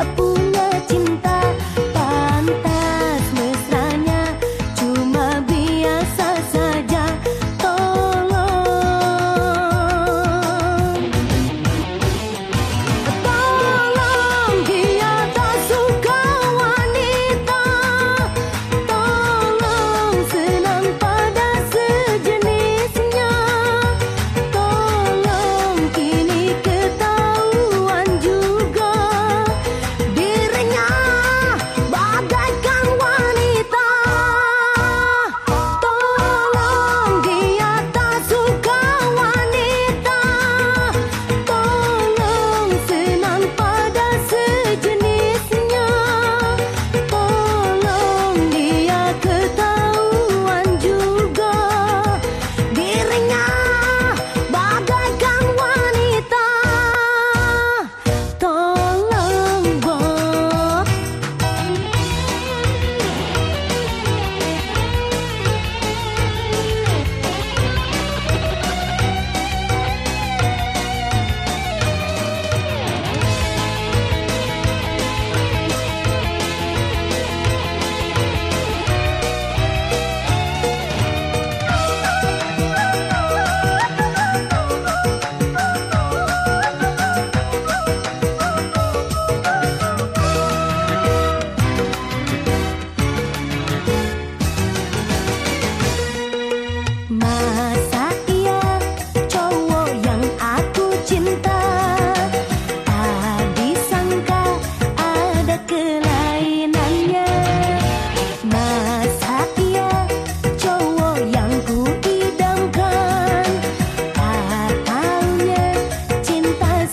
a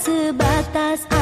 sebatas